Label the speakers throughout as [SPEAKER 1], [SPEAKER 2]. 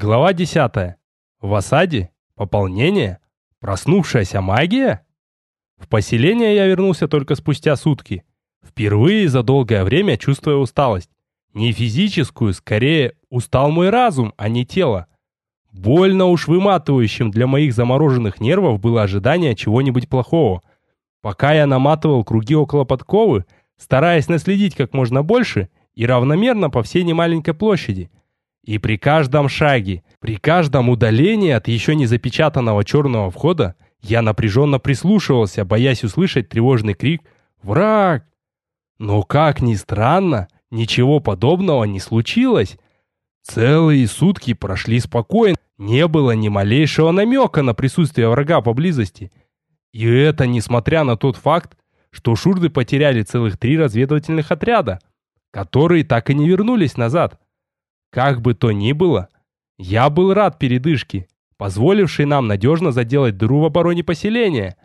[SPEAKER 1] Глава 10. В осаде? Пополнение? Проснувшаяся магия? В поселение я вернулся только спустя сутки. Впервые за долгое время чувствуя усталость. Не физическую, скорее, устал мой разум, а не тело. Больно уж выматывающим для моих замороженных нервов было ожидание чего-нибудь плохого. Пока я наматывал круги около подковы, стараясь наследить как можно больше и равномерно по всей немаленькой площади – и при каждом шаге, при каждом удалении от еще не запечатанного черного входа, я напряженно прислушивался, боясь услышать тревожный крик «Враг!». Но, как ни странно, ничего подобного не случилось. Целые сутки прошли спокойно, не было ни малейшего намека на присутствие врага поблизости. И это несмотря на тот факт, что шурды потеряли целых три разведывательных отряда, которые так и не вернулись назад. Как бы то ни было, я был рад передышке, позволившей нам надежно заделать дыру в обороне поселения.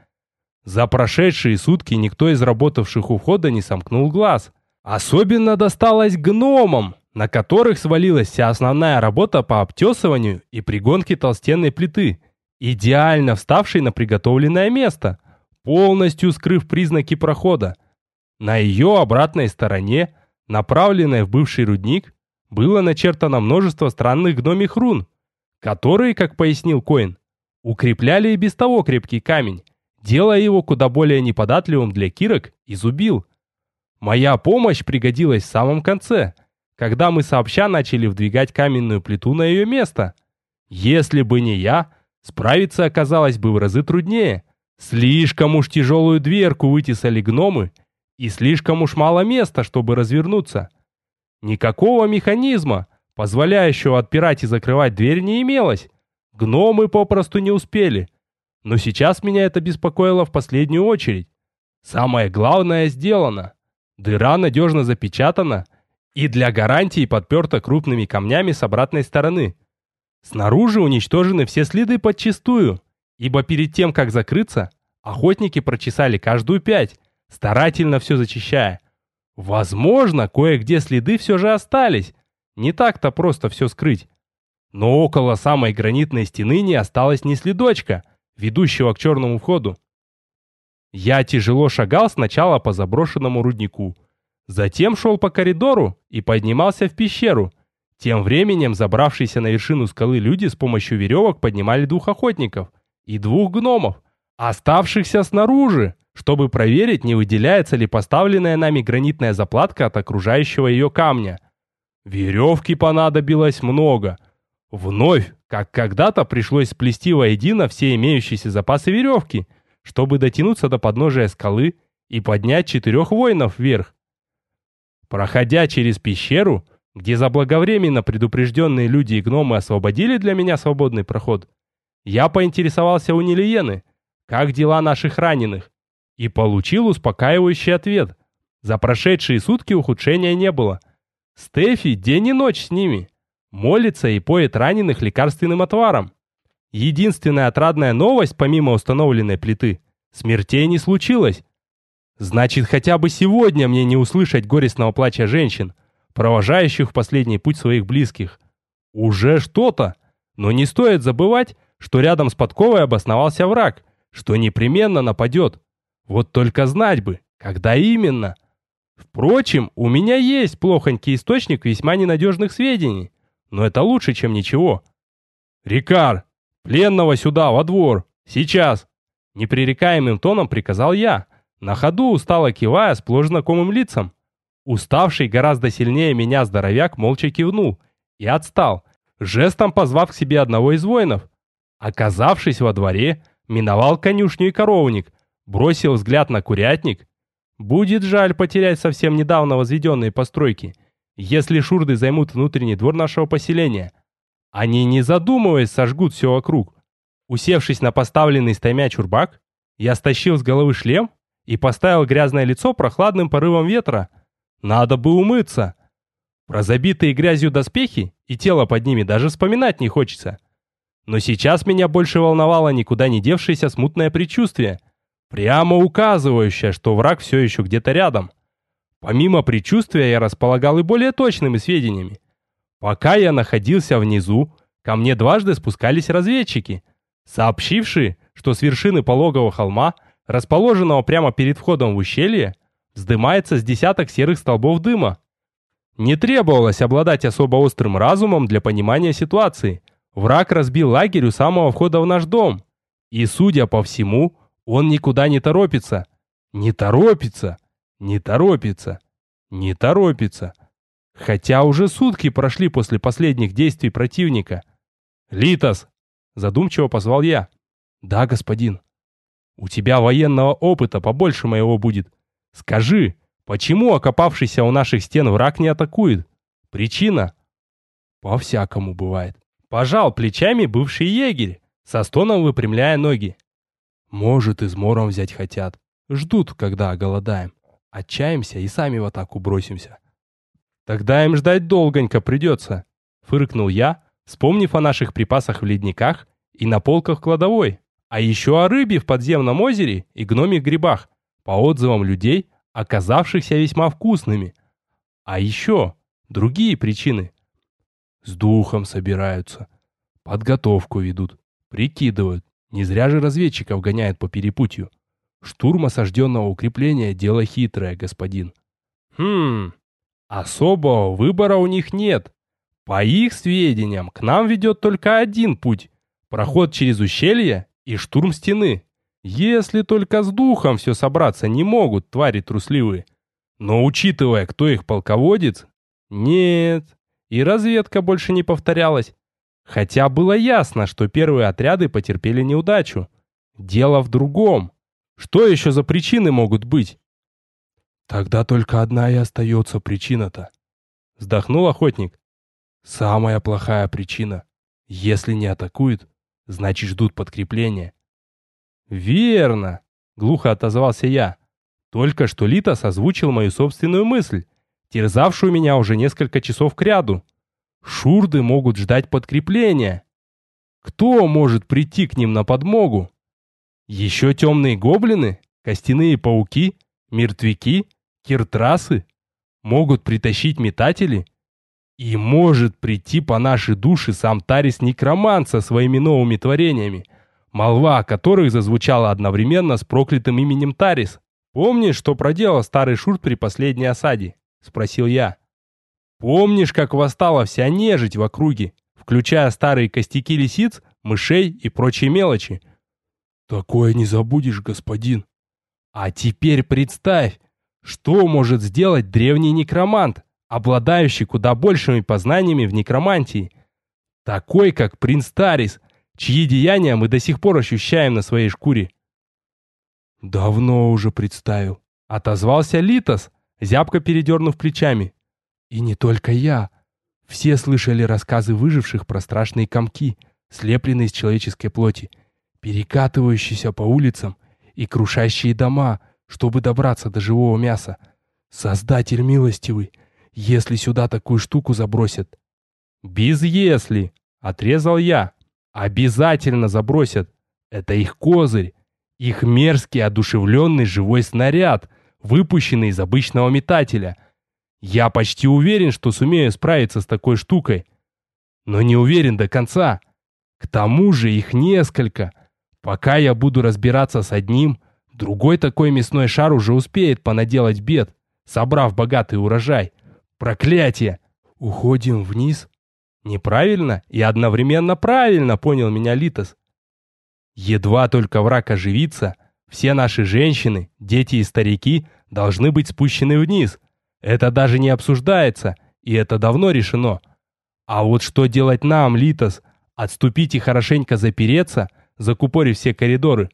[SPEAKER 1] За прошедшие сутки никто из работавших у входа не сомкнул глаз. Особенно досталось гномам, на которых свалилась вся основная работа по обтесыванию и пригонке толстенной плиты, идеально вставшей на приготовленное место, полностью скрыв признаки прохода. На ее обратной стороне, направленной в бывший рудник, было начертано множество странных гномих рун, которые, как пояснил Коин, укрепляли и без того крепкий камень, делая его куда более неподатливым для кирок и зубил. Моя помощь пригодилась в самом конце, когда мы сообща начали вдвигать каменную плиту на ее место. Если бы не я, справиться оказалось бы в разы труднее. Слишком уж тяжелую дверку вытесали гномы, и слишком уж мало места, чтобы развернуться. Никакого механизма, позволяющего отпирать и закрывать дверь, не имелось. Гномы попросту не успели. Но сейчас меня это беспокоило в последнюю очередь. Самое главное сделано. Дыра надежно запечатана и для гарантии подперта крупными камнями с обратной стороны. Снаружи уничтожены все следы подчистую, ибо перед тем, как закрыться, охотники прочесали каждую пять, старательно все зачищая. Возможно, кое-где следы все же остались. Не так-то просто все скрыть. Но около самой гранитной стены не осталось ни следочка, ведущего к черному входу. Я тяжело шагал сначала по заброшенному руднику. Затем шел по коридору и поднимался в пещеру. Тем временем забравшиеся на вершину скалы люди с помощью веревок поднимали двух охотников и двух гномов, оставшихся снаружи чтобы проверить, не выделяется ли поставленная нами гранитная заплатка от окружающего ее камня. Веревки понадобилось много. Вновь, как когда-то, пришлось сплести воедино все имеющиеся запасы веревки, чтобы дотянуться до подножия скалы и поднять четырех воинов вверх. Проходя через пещеру, где заблаговременно предупрежденные люди и гномы освободили для меня свободный проход, я поинтересовался у Нелиены, как дела наших раненых, и получил успокаивающий ответ. За прошедшие сутки ухудшения не было. Стефи день и ночь с ними. Молится и поет раненых лекарственным отваром. Единственная отрадная новость, помимо установленной плиты, смертей не случилось. Значит, хотя бы сегодня мне не услышать горестного плача женщин, провожающих в последний путь своих близких. Уже что-то. Но не стоит забывать, что рядом с подковой обосновался враг, что непременно нападет. Вот только знать бы, когда именно. Впрочем, у меня есть плохонький источник весьма ненадежных сведений, но это лучше, чем ничего. «Рикар, пленного сюда, во двор, сейчас!» Непререкаемым тоном приказал я, на ходу устало кивая сплошь знакомым лицам. Уставший гораздо сильнее меня здоровяк молча кивнул и отстал, жестом позвав к себе одного из воинов. Оказавшись во дворе, миновал конюшню и коровник, бросил взгляд на курятник. Будет жаль потерять совсем недавно возведенные постройки, если шурды займут внутренний двор нашего поселения. Они, не задумываясь, сожгут все вокруг. Усевшись на поставленный стаймя чурбак, я стащил с головы шлем и поставил грязное лицо прохладным порывом ветра. Надо бы умыться. Про забитые грязью доспехи и тело под ними даже вспоминать не хочется. Но сейчас меня больше волновало никуда не девшееся смутное предчувствие – прямо указывающая, что враг все еще где-то рядом. Помимо предчувствия я располагал и более точными сведениями. Пока я находился внизу, ко мне дважды спускались разведчики, сообщившие, что с вершины пологого холма, расположенного прямо перед входом в ущелье, вздымается с десяток серых столбов дыма. Не требовалось обладать особо острым разумом для понимания ситуации. Враг разбил лагерь у самого входа в наш дом. И, судя по всему, он никуда не торопится. Не торопится, не торопится, не торопится. Хотя уже сутки прошли после последних действий противника. «Литос!» – задумчиво позвал я. «Да, господин. У тебя военного опыта побольше моего будет. Скажи, почему окопавшийся у наших стен враг не атакует? Причина?» «По-всякому бывает». Пожал плечами бывший егерь, со стоном выпрямляя ноги. «Может, измором взять хотят. Ждут, когда оголодаем. Отчаемся и сами в атаку бросимся. Тогда им ждать долгонько придется, фыркнул я, вспомнив о наших припасах в ледниках и на полках кладовой, а еще о рыбе в подземном озере и гномих грибах, по отзывам людей, оказавшихся весьма вкусными. А еще другие причины. С духом собираются, подготовку ведут, прикидывают, не зря же разведчиков гоняют по перепутью. Штурм осажденного укрепления – дело хитрое, господин. Хм, особого выбора у них нет. По их сведениям, к нам ведет только один путь – проход через ущелье и штурм стены. Если только с духом все собраться не могут, твари трусливые. Но учитывая, кто их полководец, нет. И разведка больше не повторялась. Хотя было ясно, что первые отряды потерпели неудачу. Дело в другом. Что еще за причины могут быть? Тогда только одна и остается причина-то. Вздохнул охотник. Самая плохая причина. Если не атакуют, значит ждут подкрепления. Верно, глухо отозвался я. Только что Литос озвучил мою собственную мысль, терзавшую меня уже несколько часов кряду. Шурды могут ждать подкрепления. Кто может прийти к ним на подмогу? Еще темные гоблины, костяные пауки, мертвяки, киртрасы могут притащить метатели. И может прийти по нашей душе сам Тарис Некромант со своими новыми творениями, молва о которых зазвучала одновременно с проклятым именем Тарис. «Помнишь, что проделал старый Шурт при последней осаде?» – спросил я. «Помнишь, как восстала вся нежить в округе, включая старые костяки лисиц, мышей и прочие мелочи?» Такое не забудешь, господин. А теперь представь, что может сделать древний некромант, обладающий куда большими познаниями в некромантии. Такой, как принц Тарис, чьи деяния мы до сих пор ощущаем на своей шкуре. Давно уже представил. Отозвался Литос, зябко передернув плечами. И не только я. Все слышали рассказы выживших про страшные комки, слепленные из человеческой плоти перекатывающиеся по улицам и крушащие дома, чтобы добраться до живого мяса. Создатель милостивый, если сюда такую штуку забросят. Без если, отрезал я. Обязательно забросят. Это их козырь, их мерзкий одушевленный живой снаряд, выпущенный из обычного метателя. Я почти уверен, что сумею справиться с такой штукой. Но не уверен до конца. К тому же их несколько — Пока я буду разбираться с одним, другой такой мясной шар уже успеет понаделать бед, собрав богатый урожай. Проклятие! Уходим вниз? Неправильно и одновременно правильно, понял меня Литос. Едва только враг оживится, все наши женщины, дети и старики должны быть спущены вниз. Это даже не обсуждается, и это давно решено. А вот что делать нам, Литос? Отступить и хорошенько запереться – закупорив все коридоры.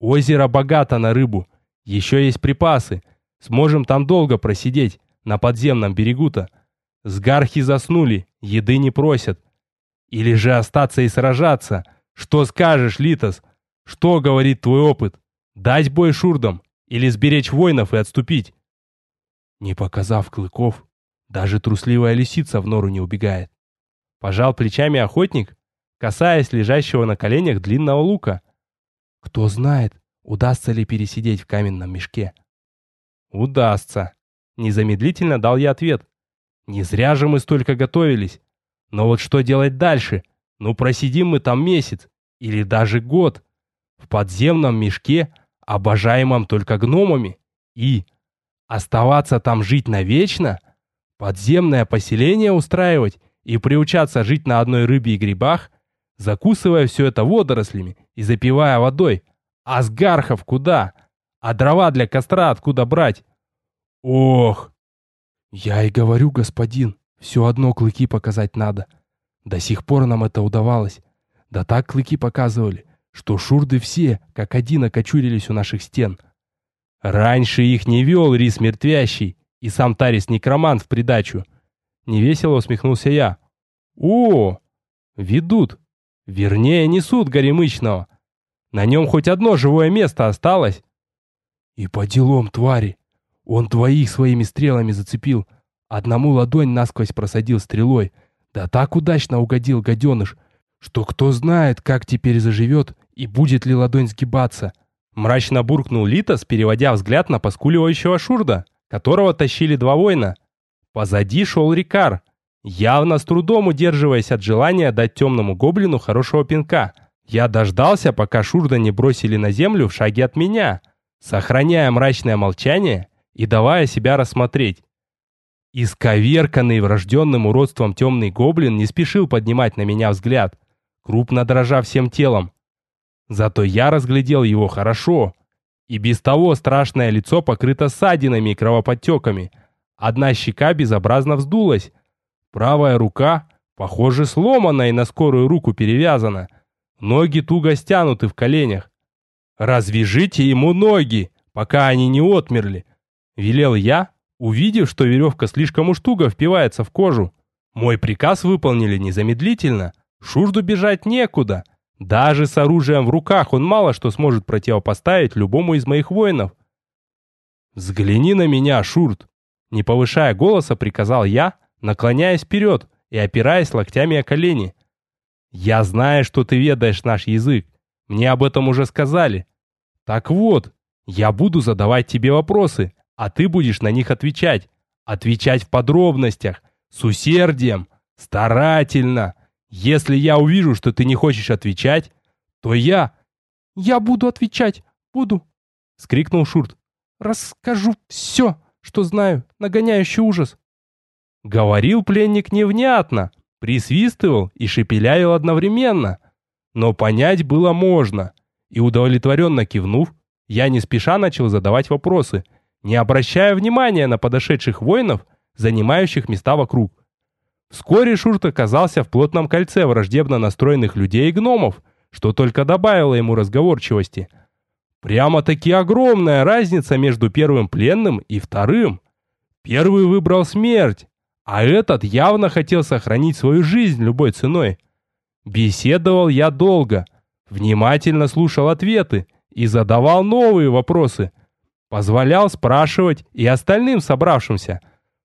[SPEAKER 1] Озеро богато на рыбу. Еще есть припасы. Сможем там долго просидеть, на подземном берегу-то. Сгархи заснули, еды не просят. Или же остаться и сражаться. Что скажешь, Литос? Что говорит твой опыт? Дать бой шурдам? Или сберечь воинов и отступить? Не показав клыков, даже трусливая лисица в нору не убегает. Пожал плечами охотник, касаясь лежащего на коленях длинного лука. Кто знает, удастся ли пересидеть в каменном мешке. Удастся. Незамедлительно дал я ответ. Не зря же мы столько готовились. Но вот что делать дальше? Ну просидим мы там месяц или даже год. В подземном мешке, обожаемом только гномами. И оставаться там жить навечно? Подземное поселение устраивать и приучаться жить на одной рыбе и грибах, закусывая все это водорослями и запивая водой. А с гархов куда? А дрова для костра откуда брать? Ох! Я и говорю, господин, все одно клыки показать надо. До сих пор нам это удавалось. Да так клыки показывали, что шурды все, как один, окочурились у наших стен. Раньше их не вел рис мертвящий, и сам Тарис некромант в придачу. Невесело усмехнулся я. О, ведут. Вернее, несут горемычного. На нем хоть одно живое место осталось. И по делам, твари. Он двоих своими стрелами зацепил. Одному ладонь насквозь просадил стрелой. Да так удачно угодил гаденыш, что кто знает, как теперь заживет и будет ли ладонь сгибаться. Мрачно буркнул Литос, переводя взгляд на поскуливающего Шурда, которого тащили два воина. Позади шел Рикар, явно с трудом удерживаясь от желания дать темному гоблину хорошего пинка. Я дождался, пока Шурда не бросили на землю в шаге от меня, сохраняя мрачное молчание и давая себя рассмотреть. Исковерканный врожденным уродством темный гоблин не спешил поднимать на меня взгляд, крупно дрожа всем телом. Зато я разглядел его хорошо. И без того страшное лицо покрыто ссадинами и кровоподтеками. Одна щека безобразно вздулась. Правая рука, похоже, сломана и на скорую руку перевязана. Ноги туго стянуты в коленях. «Развяжите ему ноги, пока они не отмерли», — велел я, увидев, что веревка слишком уж туго впивается в кожу. Мой приказ выполнили незамедлительно. Шурду бежать некуда. Даже с оружием в руках он мало что сможет противопоставить любому из моих воинов. «Взгляни на меня, Шурд!» Не повышая голоса, приказал я, наклоняясь вперед и опираясь локтями о колени. «Я знаю, что ты ведаешь наш язык. Мне об этом уже сказали. Так вот, я буду задавать тебе вопросы, а ты будешь на них отвечать. Отвечать в подробностях, с усердием, старательно. Если я увижу, что ты не хочешь отвечать, то я... Я буду отвечать, буду, скрикнул Шурт. Расскажу все, что знаю, нагоняющий ужас. Говорил пленник невнятно, присвистывал и шепелявил одновременно. Но понять было можно. И удовлетворенно кивнув, я не спеша начал задавать вопросы, не обращая внимания на подошедших воинов, занимающих места вокруг. Вскоре Шурт оказался в плотном кольце враждебно настроенных людей и гномов, что только добавило ему разговорчивости. Прямо-таки огромная разница между первым пленным и вторым. Первый выбрал смерть, а этот явно хотел сохранить свою жизнь любой ценой. Беседовал я долго, внимательно слушал ответы и задавал новые вопросы – Позволял спрашивать и остальным собравшимся,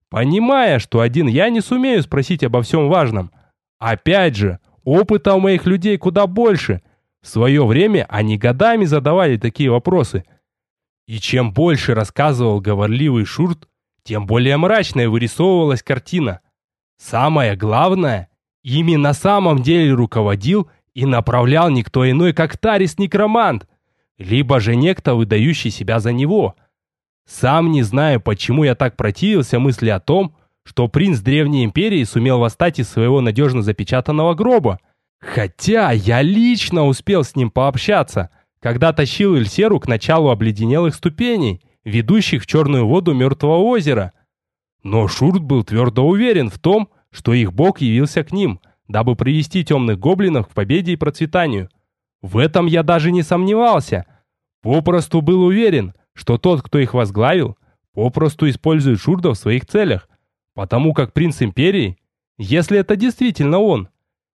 [SPEAKER 1] понимая, что один я не сумею спросить обо всем важном. Опять же, опыта у моих людей куда больше. В свое время они годами задавали такие вопросы. И чем больше рассказывал говорливый Шурт, тем более мрачной вырисовывалась картина. Самое главное, ими на самом деле руководил и направлял никто иной, как Тарис-некромант – либо же некто, выдающий себя за него. Сам не знаю, почему я так противился мысли о том, что принц Древней Империи сумел восстать из своего надежно запечатанного гроба. Хотя я лично успел с ним пообщаться, когда тащил Эльсеру к началу обледенелых ступеней, ведущих в черную воду Мертвого озера. Но Шурт был твердо уверен в том, что их бог явился к ним, дабы привести темных гоблинов к победе и процветанию. В этом я даже не сомневался. Попросту был уверен, что тот, кто их возглавил, попросту использует Шурда в своих целях, потому как принц Империи, если это действительно он,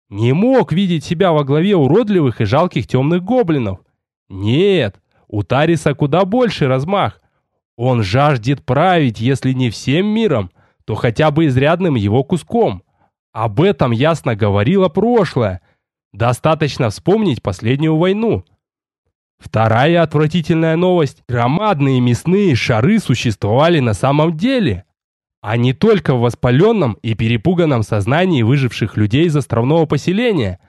[SPEAKER 1] не мог видеть себя во главе уродливых и жалких темных гоблинов. Нет, у Тариса куда больше размах. Он жаждет править, если не всем миром, то хотя бы изрядным его куском. Об этом ясно говорило прошлое, Достаточно вспомнить последнюю войну. Вторая отвратительная новость. Громадные мясные шары существовали на самом деле, а не только в воспаленном и перепуганном сознании выживших людей из островного поселения.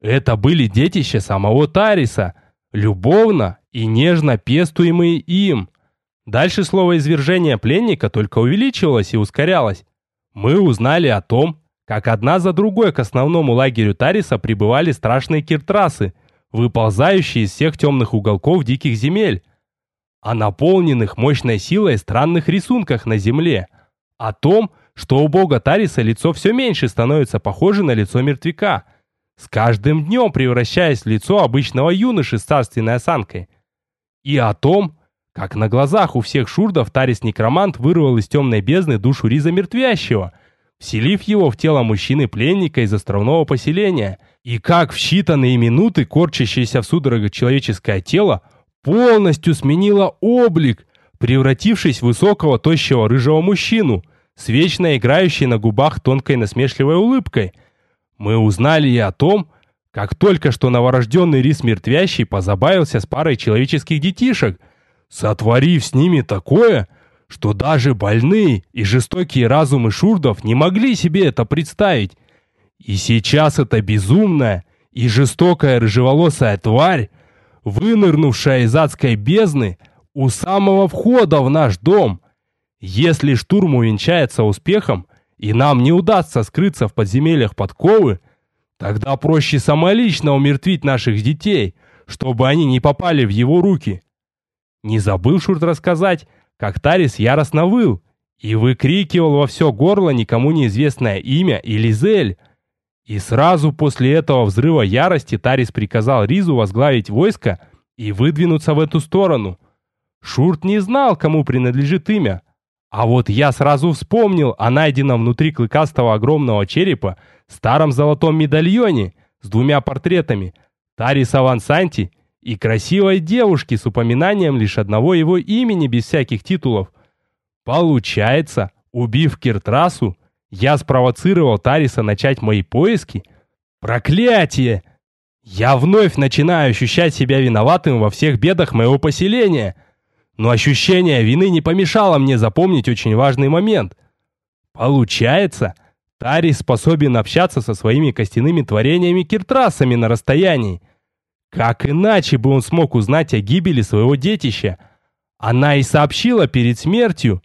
[SPEAKER 1] Это были детища самого Тариса, любовно и нежно пестуемые им. Дальше слово извержения пленника только увеличивалось и ускорялось. Мы узнали о том, как одна за другой к основному лагерю Тариса прибывали страшные киртрасы, выползающие из всех темных уголков диких земель, о наполненных мощной силой странных рисунках на земле, о том, что у бога Тариса лицо все меньше становится похоже на лицо мертвяка, с каждым днем превращаясь в лицо обычного юноши с царственной осанкой, и о том, как на глазах у всех шурдов Тарис-некромант вырвал из темной бездны душу Риза мертвящего – вселив его в тело мужчины-пленника из островного поселения, и как в считанные минуты корчащееся в судорогах человеческое тело полностью сменило облик, превратившись в высокого, тощего рыжего мужчину, с вечно играющей на губах тонкой насмешливой улыбкой. Мы узнали и о том, как только что новорожденный рис мертвящий позабавился с парой человеческих детишек, сотворив с ними такое, что даже больные и жестокие разумы шурдов не могли себе это представить. И сейчас эта безумная и жестокая рыжеволосая тварь, вынырнувшая из адской бездны у самого входа в наш дом. Если штурм увенчается успехом, и нам не удастся скрыться в подземельях подковы, тогда проще самолично умертвить наших детей, чтобы они не попали в его руки. Не забыл Шурт рассказать, как Тарис яростно выл и выкрикивал во все горло никому неизвестное имя Элизель. И сразу после этого взрыва ярости Тарис приказал Ризу возглавить войско и выдвинуться в эту сторону. Шурт не знал, кому принадлежит имя. А вот я сразу вспомнил о найденном внутри клыкастого огромного черепа старом золотом медальоне с двумя портретами Тариса Вансанти и красивой девушки с упоминанием лишь одного его имени без всяких титулов. Получается, убив Киртрасу, я спровоцировал Тариса начать мои поиски? Проклятие! Я вновь начинаю ощущать себя виноватым во всех бедах моего поселения. Но ощущение вины не помешало мне запомнить очень важный момент. Получается, Тарис способен общаться со своими костяными творениями Киртрасами на расстоянии. Как иначе бы он смог узнать о гибели своего детища? Она и сообщила перед смертью.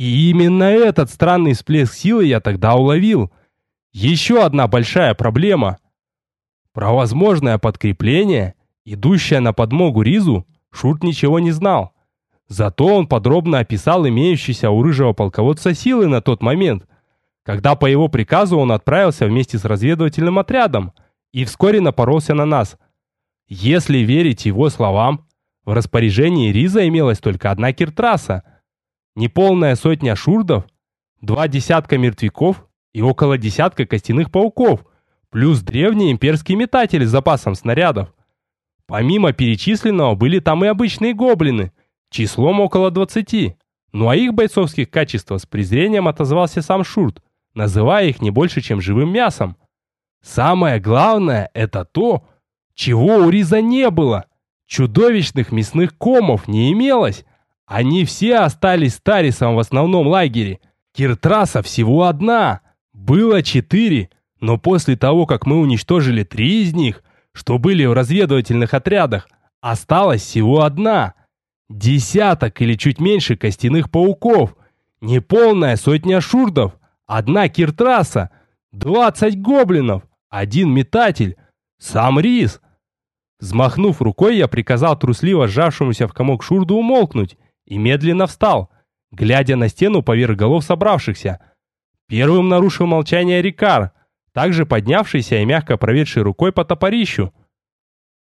[SPEAKER 1] И именно этот странный всплеск силы я тогда уловил. Еще одна большая проблема. Про возможное подкрепление, идущее на подмогу Ризу, Шурт ничего не знал. Зато он подробно описал имеющиеся у рыжего полководца силы на тот момент, когда по его приказу он отправился вместе с разведывательным отрядом и вскоре напоролся на нас – если верить его словам, в распоряжении Риза имелась только одна киртраса, неполная сотня шурдов, два десятка мертвяков и около десятка костяных пауков, плюс древний имперский метатель с запасом снарядов. Помимо перечисленного были там и обычные гоблины, числом около 20. Ну а их бойцовских качеств с презрением отозвался сам Шурт, называя их не больше, чем живым мясом. Самое главное это то, чего у Риза не было? Чудовищных мясных комов не имелось. Они все остались с Тарисом в основном лагере. Киртраса всего одна. Было четыре, но после того, как мы уничтожили три из них, что были в разведывательных отрядах, осталась всего одна. Десяток или чуть меньше костяных пауков. Неполная сотня шурдов. Одна киртраса. Двадцать гоблинов. Один метатель. Сам Рис. Взмахнув рукой, я приказал трусливо сжавшемуся в комок шурду умолкнуть и медленно встал, глядя на стену поверх голов собравшихся. Первым нарушил молчание Рикар, также поднявшийся и мягко проведший рукой по топорищу.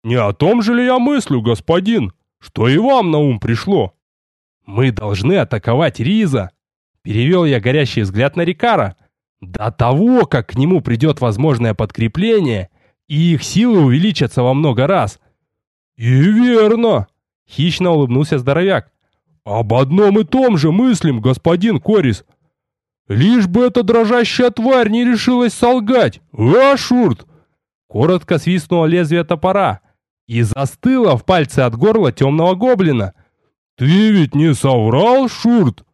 [SPEAKER 1] «Не о том же ли я мыслю, господин? Что и вам на ум пришло?» «Мы должны атаковать Риза!» Перевел я горящий взгляд на Рикара. «До того, как к нему придет возможное подкрепление, и их силы увеличатся во много раз. И верно, хищно улыбнулся здоровяк. Об одном и том же мыслим, господин Корис. Лишь бы эта дрожащая тварь не решилась солгать. А, Шурт! Коротко свистнуло лезвие топора и застыло в пальце от горла темного гоблина. «Ты ведь не соврал, Шурт?»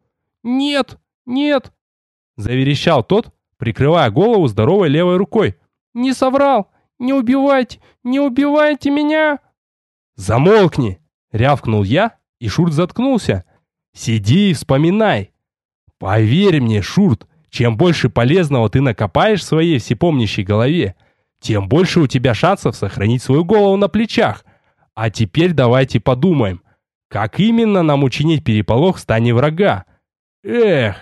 [SPEAKER 1] «Нет, нет», — заверещал тот, прикрывая голову здоровой левой рукой. «Не соврал.
[SPEAKER 2] Не убивайте! Не убивайте меня!»
[SPEAKER 1] «Замолкни!» — рявкнул я, и Шурт заткнулся. «Сиди и вспоминай. Поверь мне, Шурт, чем больше полезного ты накопаешь в своей всепомнящей голове, тем больше у тебя шансов сохранить свою голову на плечах. А теперь давайте подумаем, как именно нам учинить переполох в стане врага. Эх,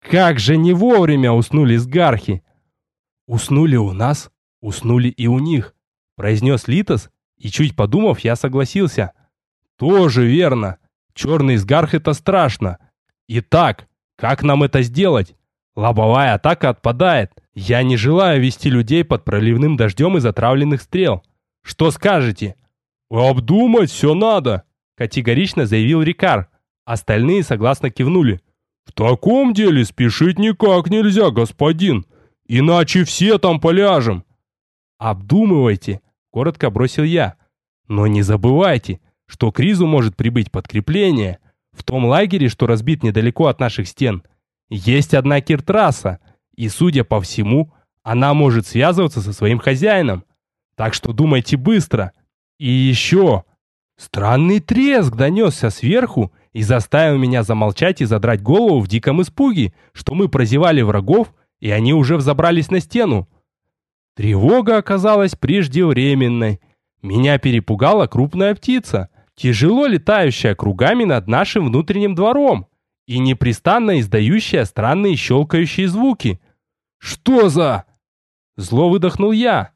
[SPEAKER 1] как же не вовремя уснули с гархи. Уснули у нас, уснули и у них, произнес Литос, и чуть подумав, я согласился. Тоже верно. Черный сгарх это страшно. Итак, как нам это сделать? Лобовая атака отпадает. Я не желаю вести людей под проливным дождем из отравленных стрел. Что скажете? Обдумать все надо, категорично заявил Рикар. Остальные согласно кивнули. В таком деле спешить никак нельзя, господин. Иначе все там поляжем. Обдумывайте, коротко бросил я. Но не забывайте, что к Ризу может прибыть подкрепление. В том лагере, что разбит недалеко от наших стен, есть одна киртрасса, и, судя по всему, она может связываться со своим хозяином. Так что думайте быстро. И еще... Странный треск донесся сверху и заставил меня замолчать и задрать голову в диком испуге, что мы прозевали врагов, и они уже взобрались на стену. Тревога оказалась преждевременной. Меня перепугала крупная птица, тяжело летающая кругами над нашим внутренним двором и непрестанно издающая странные щелкающие звуки. «Что за...» Зло выдохнул я.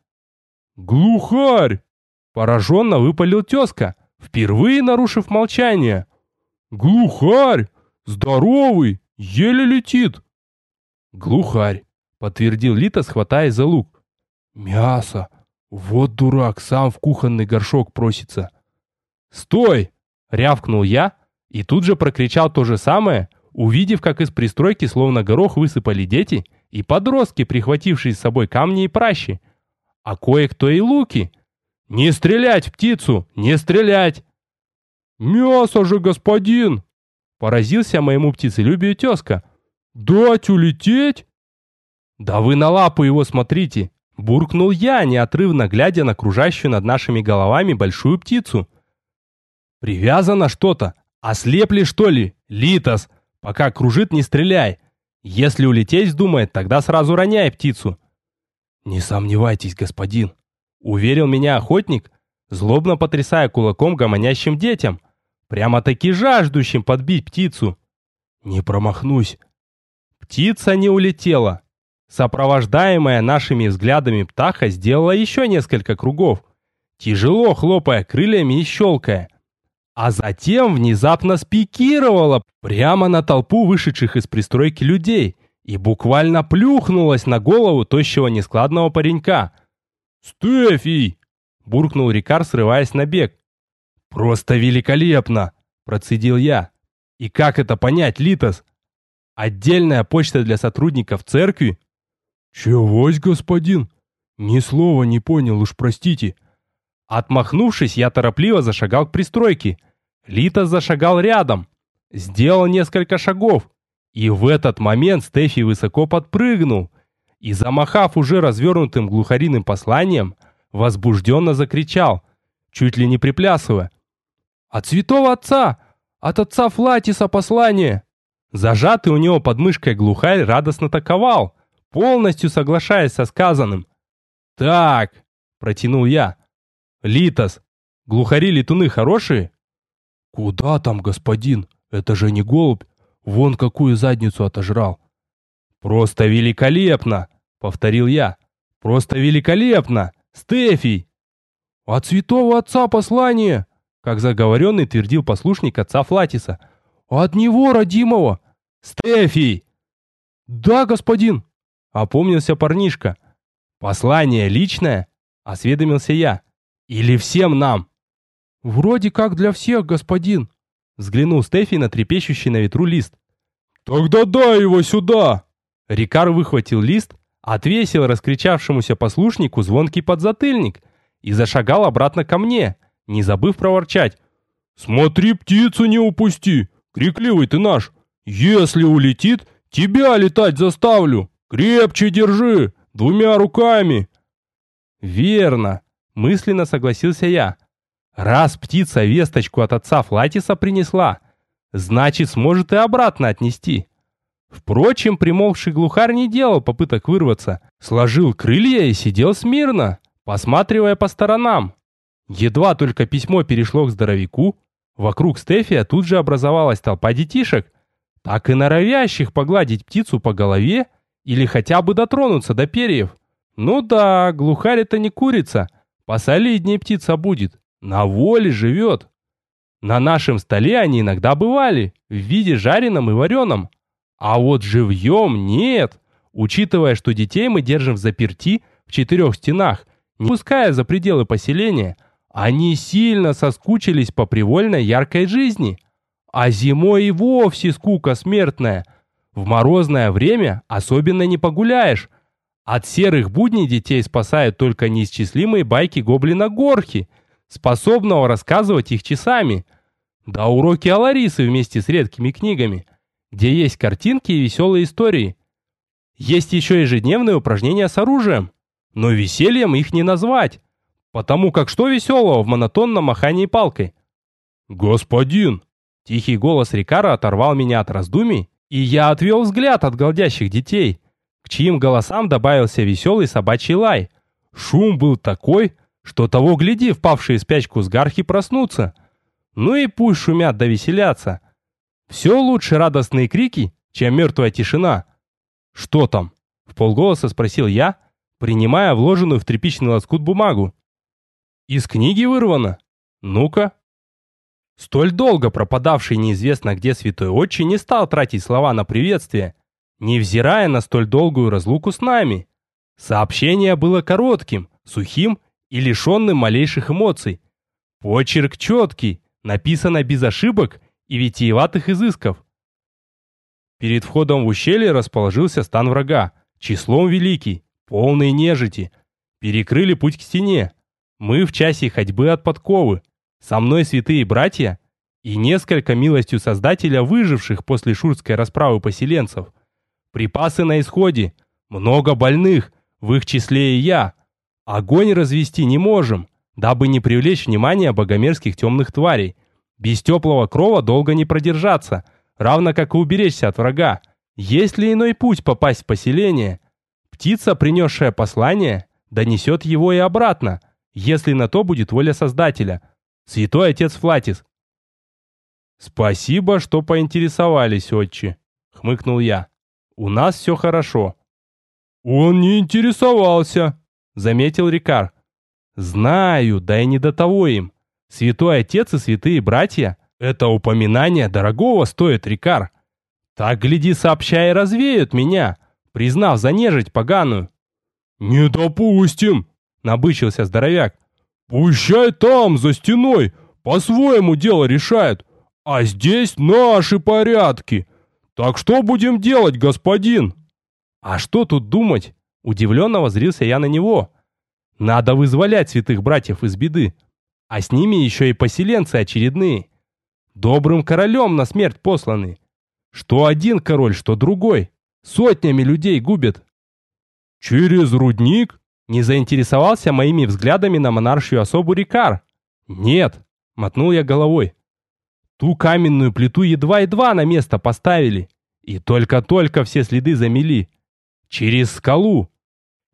[SPEAKER 1] «Глухарь!» Пораженно выпалил тезка, впервые нарушив молчание. «Глухарь! Здоровый! Еле летит!» «Глухарь!» — подтвердил Литос, хватая за лук. «Мясо! Вот дурак, сам в кухонный горшок просится!» «Стой!» — рявкнул я, и тут же прокричал то же самое, увидев, как из пристройки словно горох высыпали дети и подростки, прихватившие с собой камни и пращи. А кое-кто и луки. «Не стрелять, птицу! Не стрелять!» «Мясо же, господин!» Поразился моему птицелюбию тезка. «Дать улететь?» «Да вы на лапу его смотрите!» Буркнул я, неотрывно глядя на кружащую над нашими головами большую птицу. «Привязано что-то, Ослепли, что ли? Литос! Пока кружит, не стреляй. Если улететь вздумает, тогда сразу роняй птицу. Не сомневайтесь, господин. Уверил меня охотник, злобно потрясая кулаком гомонящим детям, прямо-таки жаждущим подбить птицу. Не промахнусь. Птица не улетела. Сопровождаемая нашими взглядами птаха сделала еще несколько кругов, тяжело хлопая крыльями и щелкая а затем внезапно спикировала прямо на толпу вышедших из пристройки людей и буквально плюхнулась на голову тощего нескладного паренька. «Стефий!» – буркнул Рикар, срываясь на бег. «Просто великолепно!» – процедил я. «И как это понять, Литос? Отдельная почта для сотрудников церкви?» «Чегось, господин? Ни слова не понял, уж простите». Отмахнувшись, я торопливо зашагал к пристройке – Лита зашагал рядом, сделал несколько шагов, и в этот момент Стефи высоко подпрыгнул и, замахав уже развернутым глухариным посланием, возбужденно закричал, чуть ли не приплясывая. «От святого отца! От отца Флатиса послание!» Зажатый у него под мышкой глухарь радостно таковал, полностью соглашаясь со сказанным. «Так», — протянул я, — «Литос, глухари-летуны хорошие?» «Куда там, господин? Это же не голубь. Вон какую задницу отожрал». «Просто великолепно!» — повторил я. «Просто великолепно! Стефий!» «От святого отца послание!» Как заговоренный твердил послушник отца Флатиса. «От него, родимого!» «Стефий!» «Да, господин!» — опомнился парнишка. «Послание личное?» — осведомился я. «Или всем нам?» «Вроде как для всех, господин!» Взглянул Стефи на трепещущий на ветру лист. «Тогда дай его сюда!» Рикар выхватил лист, отвесил раскричавшемуся послушнику звонкий подзатыльник и зашагал обратно ко мне, не забыв проворчать. «Смотри, птицу не упусти! Крикливый ты наш! Если улетит, тебя летать заставлю! Крепче держи! Двумя руками!» Верно, мысленно согласился я. Раз птица весточку от отца Флатиса принесла, значит сможет и обратно отнести. Впрочем, примолвший глухарь не делал попыток вырваться, сложил крылья и сидел смирно, посматривая по сторонам. Едва только письмо перешло к здоровяку, вокруг Стефия тут же образовалась толпа детишек, так и норовящих погладить птицу по голове или хотя бы дотронуться до перьев. Ну да, глухарь это не курица, посолиднее птица будет, на воле живет. На нашем столе они иногда бывали, в виде жареном и вареном. А вот живьем нет, учитывая, что детей мы держим в заперти в четырех стенах, не пуская за пределы поселения, они сильно соскучились по привольной яркой жизни. А зимой и вовсе скука смертная. В морозное время особенно не погуляешь. От серых будней детей спасают только неисчислимые байки гоблина Горхи, способного рассказывать их часами. Да уроки Аларисы вместе с редкими книгами, где есть картинки и веселые истории. Есть еще ежедневные упражнения с оружием, но весельем их не назвать, потому как что веселого в монотонном махании палкой? «Господин!» Тихий голос Рикара оторвал меня от раздумий, и я отвел взгляд от голдящих детей, к чьим голосам добавился веселый собачий лай. Шум был такой, что того гляди, впавшие в спячку с гархи проснутся. Ну и пусть шумят да веселятся. Все лучше радостные крики, чем мертвая тишина. «Что там?» — в полголоса спросил я, принимая вложенную в тряпичный лоскут бумагу. «Из книги вырвано? Ну-ка». Столь долго пропадавший неизвестно где святой отче не стал тратить слова на приветствие, невзирая на столь долгую разлуку с нами. Сообщение было коротким, сухим и лишенным малейших эмоций. Почерк четкий, написано без ошибок и витиеватых изысков. Перед входом в ущелье расположился стан врага, числом великий, полный нежити. Перекрыли путь к стене. Мы в часе ходьбы от подковы. Со мной святые братья и несколько милостью Создателя выживших после шурской расправы поселенцев. Припасы на исходе, много больных, в их числе и я. Огонь развести не можем, дабы не привлечь внимание богомерзких темных тварей. Без теплого крова долго не продержаться, равно как и уберечься от врага. Есть ли иной путь попасть в поселение? Птица, принесшая послание, донесет его и обратно, если на то будет воля Создателя. Святой Отец Флатис. «Спасибо, что поинтересовались, отче», — хмыкнул я. «У нас все хорошо». «Он не интересовался», заметил Рикар. Знаю, да и не до того им. Святой Отец и святые братья — это упоминание дорогого стоит, Рикар. Так, гляди, сообща и развеют меня, признав за нежить поганую. «Не допустим!» — набычился здоровяк. «Пущай там, за стеной, по-своему дело решают, а здесь наши порядки. Так что будем делать, господин?» «А что тут думать?» Удивленно возрился я на него. Надо вызволять святых братьев из беды. А с ними еще и поселенцы очередные. Добрым королем на смерть посланы. Что один король, что другой. Сотнями людей губят. Через рудник? Не заинтересовался моими взглядами на монаршью особу Рикар. Нет, мотнул я головой. Ту каменную плиту едва-едва на место поставили. И только-только все следы замели. Через скалу.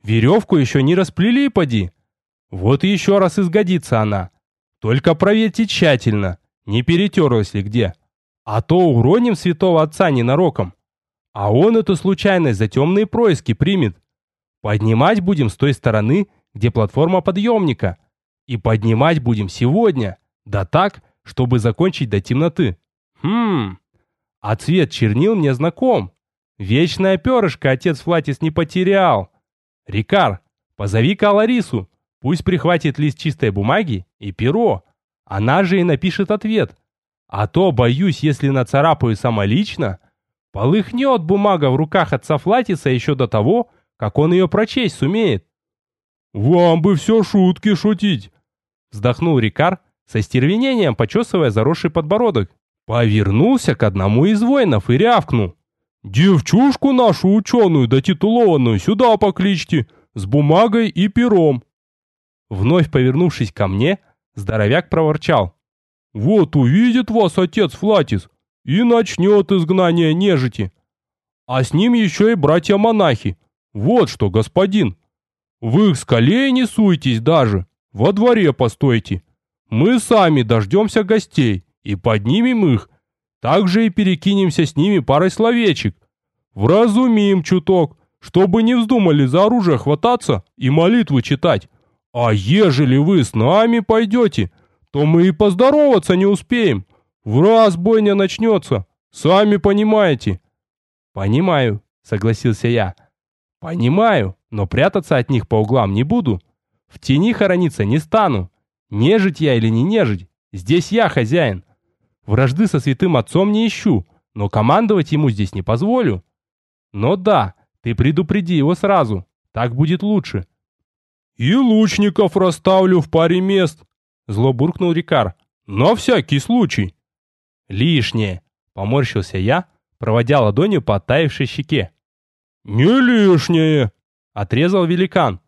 [SPEAKER 1] Веревку еще не расплели, поди. Вот еще раз изгодится она. Только проверьте тщательно, не перетерлась ли где. А то уроним святого отца ненароком. А он эту случайность за темные происки примет. Поднимать будем с той стороны, где платформа подъемника. И поднимать будем сегодня. Да так, чтобы закончить до темноты. Хм, а цвет чернил мне знаком. Вечное перышко отец Флатис не потерял. Рикар, позови-ка Ларису. Пусть прихватит лист чистой бумаги и перо. Она же и напишет ответ. А то, боюсь, если нацарапаю самолично, полыхнет бумага в руках отца Флатиса еще до того, как он ее прочесть сумеет. «Вам бы все шутки шутить!» Вздохнул Рикар, со стервенением почесывая заросший подбородок. Повернулся к одному из воинов и рявкнул. «Девчушку нашу ученую, да титулованную, сюда покличьте, с бумагой и пером». Вновь повернувшись ко мне, здоровяк проворчал. «Вот увидит вас отец Флатис и начнет изгнание нежити. А с ним еще и братья-монахи. Вот что, господин. В их скале не суйтесь даже, во дворе постойте. Мы сами дождемся гостей и поднимем их. Также и перекинемся с ними парой словечек. Вразумим чуток, чтобы не вздумали за оружие хвататься и молитвы читать. А ежели вы с нами пойдете, то мы и поздороваться не успеем. В раз бойня начнется, сами понимаете. Понимаю, согласился я. Понимаю, но прятаться от них по углам не буду. В тени хорониться не стану. Нежить я или не нежить, здесь я хозяин. Вражды со святым отцом не ищу, но командовать ему здесь не позволю. Но да, ты предупреди его сразу, так будет лучше. «И лучников расставлю в паре мест», — зло буркнул Рикар. «На всякий случай». «Лишнее», — поморщился я, проводя ладонью по оттаившей щеке. «Не лишнее», — отрезал великан.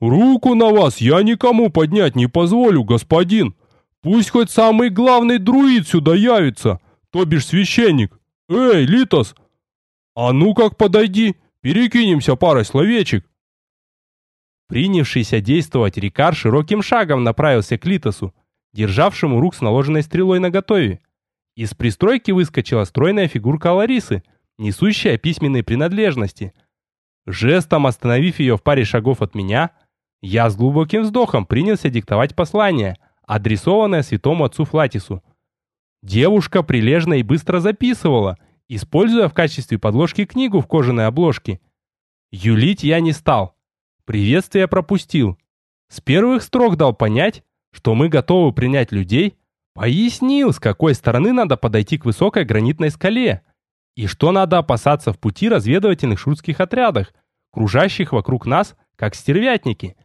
[SPEAKER 1] «Руку на вас я никому поднять не позволю, господин. Пусть хоть самый главный друид сюда явится, то бишь священник. Эй, Литос, а ну как подойди, перекинемся парой словечек». Принявшийся действовать Рикар широким шагом направился к Литосу, державшему рук с наложенной стрелой наготове. Из пристройки выскочила стройная фигурка Ларисы, несущая письменные принадлежности. Жестом остановив ее в паре шагов от меня, я с глубоким вздохом принялся диктовать послание, адресованное святому отцу Флатису. Девушка прилежно и быстро записывала, используя в качестве подложки книгу в кожаной обложке. Юлить я не стал. Приветствие пропустил. С первых строк дал понять, что мы готовы принять людей, пояснил, с какой стороны надо подойти к высокой гранитной скале и что надо опасаться в пути разведывательных шутских отрядах, кружащих вокруг нас, как стервятники.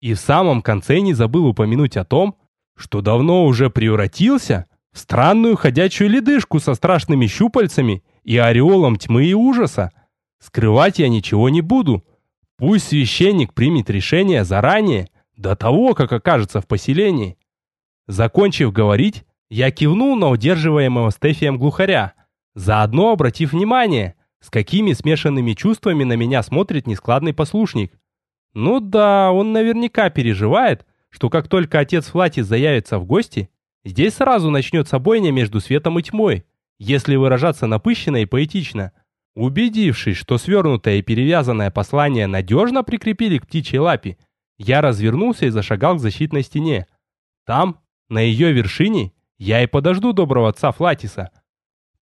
[SPEAKER 1] И в самом конце не забыл упомянуть о том, что давно уже превратился в странную ходячую ледышку со страшными щупальцами и ореолом тьмы и ужаса. Скрывать я ничего не буду — Пусть священник примет решение заранее, до того, как окажется в поселении. Закончив говорить, я кивнул на удерживаемого Стефием глухаря, заодно обратив внимание, с какими смешанными чувствами на меня смотрит нескладный послушник. Ну да, он наверняка переживает, что как только отец Флатис заявится в гости, здесь сразу начнется бойня между светом и тьмой, если выражаться напыщенно и поэтично – Убедившись, что свернутое и перевязанное послание надежно прикрепили к птичьей лапе, я развернулся и зашагал к защитной стене. Там, на ее вершине, я и подожду доброго отца Флатиса.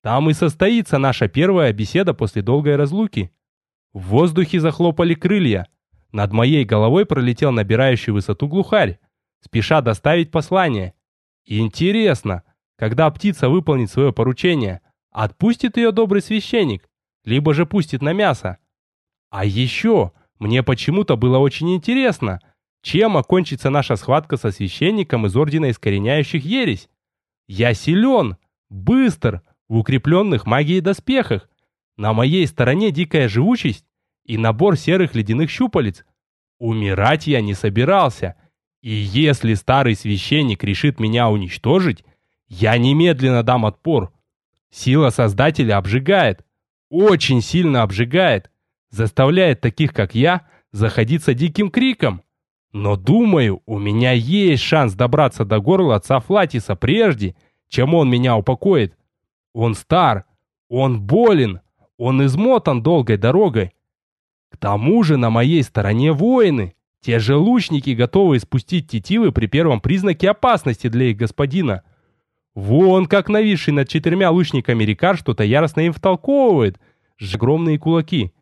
[SPEAKER 1] Там и состоится наша первая беседа после долгой разлуки. В воздухе захлопали крылья. Над моей головой пролетел набирающий высоту глухарь, спеша доставить послание. Интересно, когда птица выполнит свое поручение, отпустит ее добрый священник либо же пустит на мясо. А еще мне почему-то было очень интересно, чем окончится наша схватка со священником из Ордена Искореняющих Ересь. Я силен, быстр, в укрепленных магией доспехах. На моей стороне дикая живучесть и набор серых ледяных щупалец. Умирать я не собирался. И если старый священник решит меня уничтожить, я немедленно дам отпор. Сила Создателя обжигает, очень сильно обжигает, заставляет таких, как я, заходиться диким криком. Но думаю, у меня есть шанс добраться до горла отца Флатиса прежде, чем он меня упокоит. Он стар, он болен, он измотан долгой дорогой. К тому же на моей стороне воины, те же лучники, готовые спустить тетивы при первом признаке опасности для их господина – Вон как нависший над четырьмя лучниками Рикар что-то яростно им втолковывает, с огромные кулаки.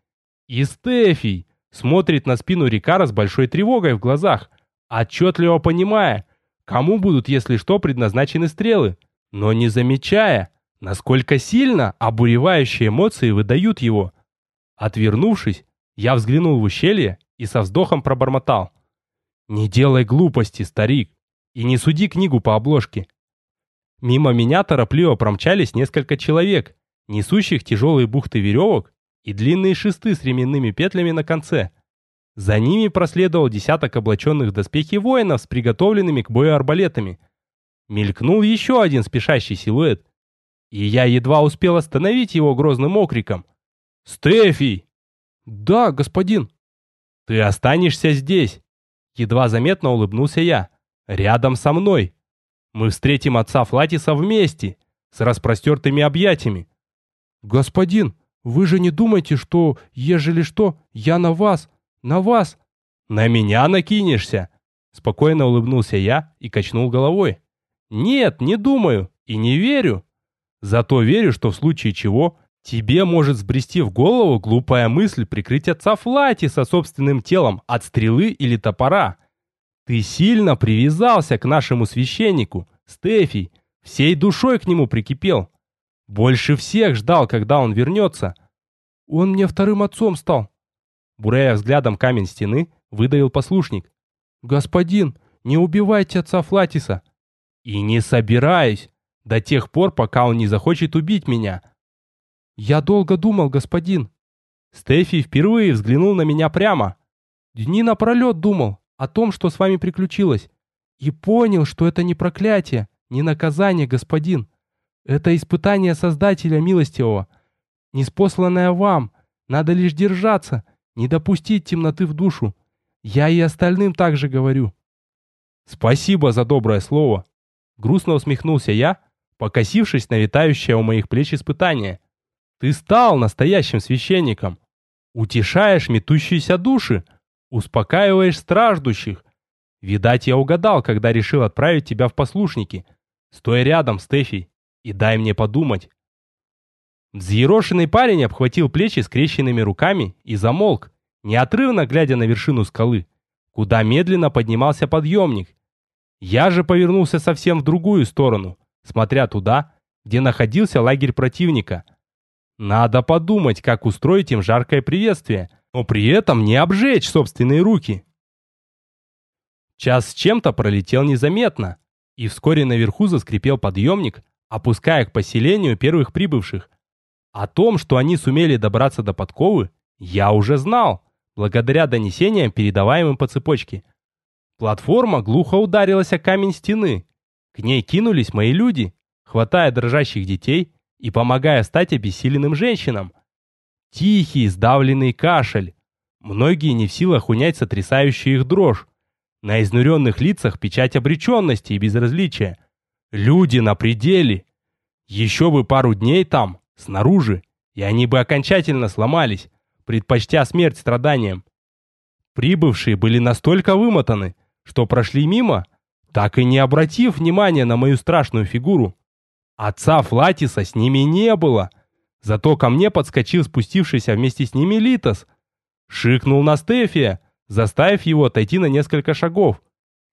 [SPEAKER 1] И Стефий смотрит на спину Рикара с большой тревогой в глазах, отчетливо понимая, кому будут, если что, предназначены стрелы, но не замечая, насколько сильно обуревающие эмоции выдают его. Отвернувшись, я взглянул в ущелье и со вздохом пробормотал. «Не делай глупости, старик, и не суди книгу по обложке. Мимо меня торопливо промчались несколько человек, несущих тяжелые бухты веревок и длинные шесты с ременными петлями на конце. За ними проследовал десяток облаченных в доспехи воинов с приготовленными к бою арбалетами. Мелькнул еще один спешащий силуэт, и я едва успел остановить его грозным окриком. «Стефи!» «Да, господин!» «Ты останешься здесь!» Едва заметно улыбнулся я. «Рядом со мной! Мы встретим отца Флатиса вместе, с распростертыми объятиями!» «Господин, вы же не думаете, что, ежели что, я на вас, на вас...» «На меня накинешься!» Спокойно улыбнулся я и качнул головой. «Нет, не думаю и не верю. Зато верю, что в случае чего тебе может сбрести в голову глупая мысль прикрыть отца Флати со собственным телом от стрелы или топора. Ты сильно привязался к нашему священнику, Стефи, всей душой к нему прикипел. Больше всех ждал, когда он вернется. Он мне вторым отцом стал. Бурея взглядом камень стены, выдавил послушник. «Господин, не убивайте отца Флатиса!» «И не собираюсь!» До тех пор, пока он не захочет убить меня. Я долго думал, господин. Стефи впервые взглянул на меня прямо. Дни напролет думал о том, что с вами приключилось. И понял, что это не проклятие, не наказание, господин. Это испытание Создателя Милостивого, неспосланное вам. Надо лишь держаться, не допустить темноты в душу. Я и остальным также говорю. Спасибо за доброе слово. Грустно усмехнулся я, покосившись на витающее у моих плеч испытание. Ты стал настоящим священником. Утешаешь метущиеся души, успокаиваешь страждущих. Видать, я угадал, когда решил отправить тебя в послушники. Стой рядом, Стефи, и дай мне подумать. Взъерошенный парень обхватил плечи скрещенными руками и замолк, неотрывно глядя на вершину скалы, куда медленно поднимался подъемник. Я же повернулся совсем в другую сторону, смотря туда, где находился лагерь противника. Надо подумать, как устроить им жаркое приветствие, но при этом не обжечь собственные руки. Час с чем-то пролетел незаметно, и вскоре наверху заскрипел подъемник, опуская к поселению первых прибывших. О том, что они сумели добраться до подковы, я уже знал, благодаря донесениям, передаваемым по цепочке. Платформа глухо ударилась о камень стены, к ней кинулись мои люди, хватая дрожащих детей и помогая стать обессиленным женщинам. Тихий, сдавленный кашель. Многие не в силах унять сотрясающую их дрожь. На изнуренных лицах печать обреченности и безразличия. Люди на пределе. Еще бы пару дней там, снаружи, и они бы окончательно сломались, предпочтя смерть страданиям. Прибывшие были настолько вымотаны, что прошли мимо, так и не обратив внимания на мою страшную фигуру. Отца Флатиса с ними не было. Зато ко мне подскочил спустившийся вместе с ними Литос. Шикнул на Стефия, заставив его отойти на несколько шагов.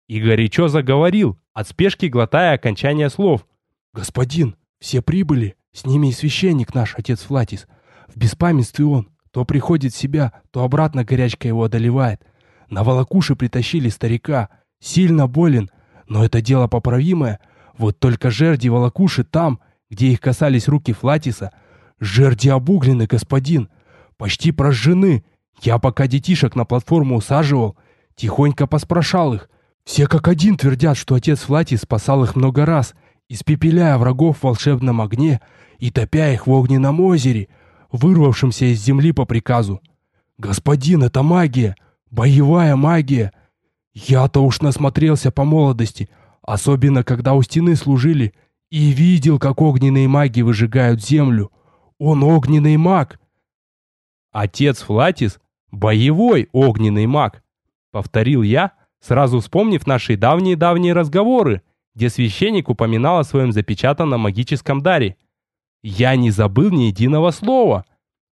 [SPEAKER 1] И горячо заговорил, от спешки глотая окончание слов. «Господин, все прибыли, с ними и священник наш, отец Флатис. В беспамятстве он, то приходит в себя, то обратно горячка его одолевает. На волокуши притащили старика, сильно болен, но это дело поправимое. Вот только жерди волокуши там, где их касались руки Флатиса, жерди обуглены, господин, почти прожжены. Я пока детишек на платформу усаживал, тихонько поспрашал их. Все как один твердят, что отец Флатис спасал их много раз, испепеляя врагов в волшебном огне и топя их в огненном озере, вырвавшемся из земли по приказу. Господин, это магия, боевая магия, я-то уж насмотрелся по молодости, особенно когда у стены служили, и видел, как огненные маги выжигают землю. Он огненный маг. Отец Флатис — боевой огненный маг, повторил я, сразу вспомнив наши давние-давние разговоры, где священник упоминал о своем запечатанном магическом даре. Я не забыл ни единого слова.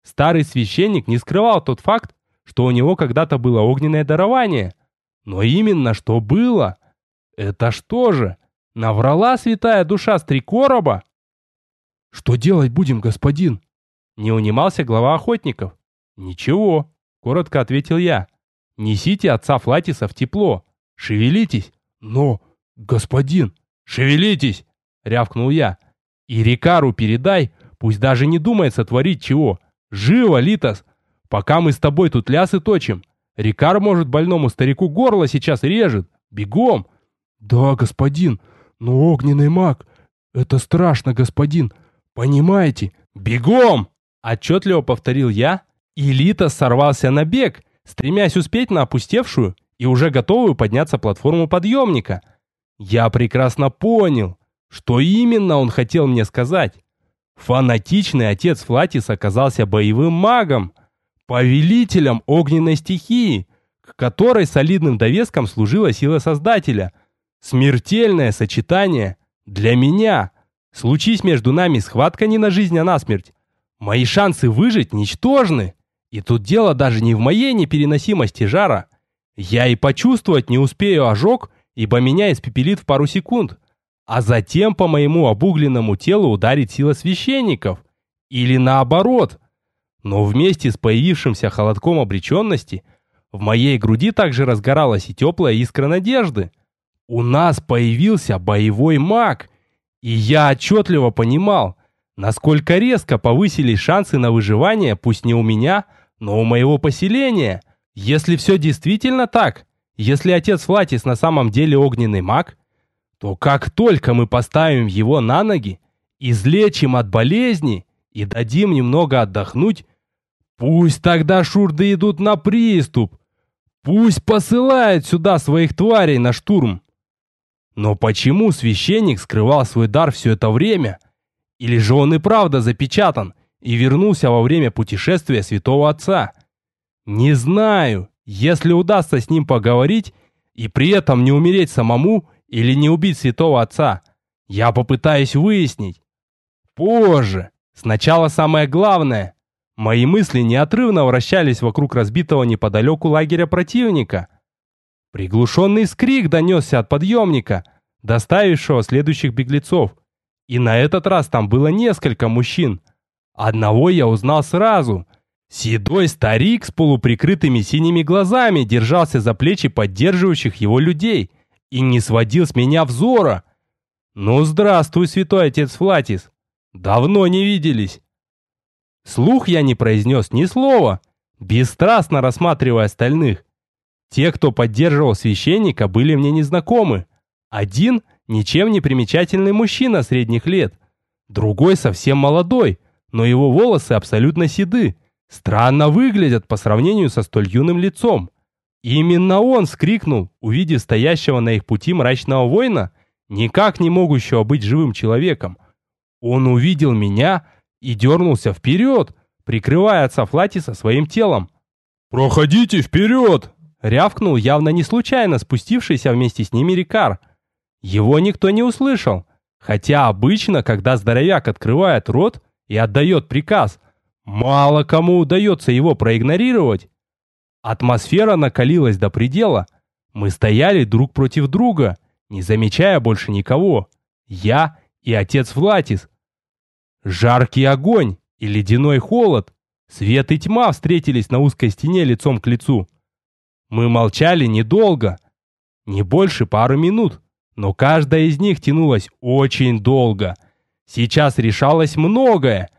[SPEAKER 1] Старый священник не скрывал тот факт, что у него когда-то было огненное дарование. Но именно что было? Это что же? Наврала святая душа Стрекороба? Что делать будем, господин? Не унимался глава охотников. Ничего, коротко ответил я. Несите отца Флатиса в тепло. Шевелитесь. Но, господин, шевелитесь, рявкнул я. И Рикару передай, пусть даже не думает сотворить чего. Живо, Литос, пока мы с тобой тут лясы точим. Рикар, может, больному старику горло сейчас режет. Бегом!»
[SPEAKER 3] «Да, господин, но огненный маг — это страшно, господин. Понимаете?»
[SPEAKER 1] «Бегом!» — отчетливо повторил я, и Лита сорвался на бег, стремясь успеть на опустевшую и уже готовую подняться платформу подъемника. Я прекрасно понял, что именно он хотел мне сказать. Фанатичный отец Флатис оказался боевым магом, повелителем огненной стихии, к которой солидным довеском служила сила Создателя. Смертельное сочетание для меня. Случись между нами схватка не на жизнь, а на смерть. Мои шансы выжить ничтожны. И тут дело даже не в моей непереносимости жара. Я и почувствовать не успею ожог, ибо меня испепелит в пару секунд. А затем по моему обугленному телу ударит сила священников. Или наоборот. Но вместе с появившимся холодком обреченности в моей груди также разгоралась и теплая искра надежды. У нас появился боевой маг. И я отчетливо понимал, насколько резко повысились шансы на выживание, пусть не у меня, но у моего поселения. Если все действительно так, если отец Флатис на самом деле огненный маг, то как только мы поставим его на ноги, излечим от болезни и дадим немного отдохнуть, пусть тогда шурды идут на приступ, пусть посылают сюда своих тварей на штурм. Но почему священник скрывал свой дар все это время? Или же он и правда запечатан и вернулся во время путешествия святого отца? Не знаю, если удастся с ним поговорить и при этом не умереть самому, или не убить святого отца. Я попытаюсь выяснить. Позже. Сначала самое главное. Мои мысли неотрывно вращались вокруг разбитого неподалеку лагеря противника. Приглушенный скрик донесся от подъемника, доставившего следующих беглецов. И на этот раз там было несколько мужчин. Одного я узнал сразу. Седой старик с полуприкрытыми синими глазами держался за плечи поддерживающих его людей – и не сводил с меня взора. «Ну, здравствуй, святой отец Флатис! Давно не виделись!» Слух я не произнес ни слова, бесстрастно рассматривая остальных. Те, кто поддерживал священника, были мне незнакомы. Один – ничем не примечательный мужчина средних лет. Другой совсем молодой, но его волосы абсолютно седы. Странно выглядят по сравнению со столь юным лицом. Именно он скрикнул, увидев стоящего на их пути мрачного воина, никак не могущего быть живым человеком. Он увидел меня и дернулся вперед, прикрывая отца Флатиса своим телом.
[SPEAKER 3] «Проходите вперед!»
[SPEAKER 1] Рявкнул явно не случайно спустившийся вместе с ними Рикар. Его никто не услышал, хотя обычно, когда здоровяк открывает рот и отдает приказ, мало кому удается его проигнорировать. Атмосфера накалилась до предела. Мы стояли друг против друга, не замечая больше никого. Я и отец Влатис. Жаркий огонь и ледяной холод, свет и тьма встретились на узкой стене лицом к лицу. Мы молчали недолго, не больше пары минут, но каждая из них тянулась очень долго. Сейчас решалось многое.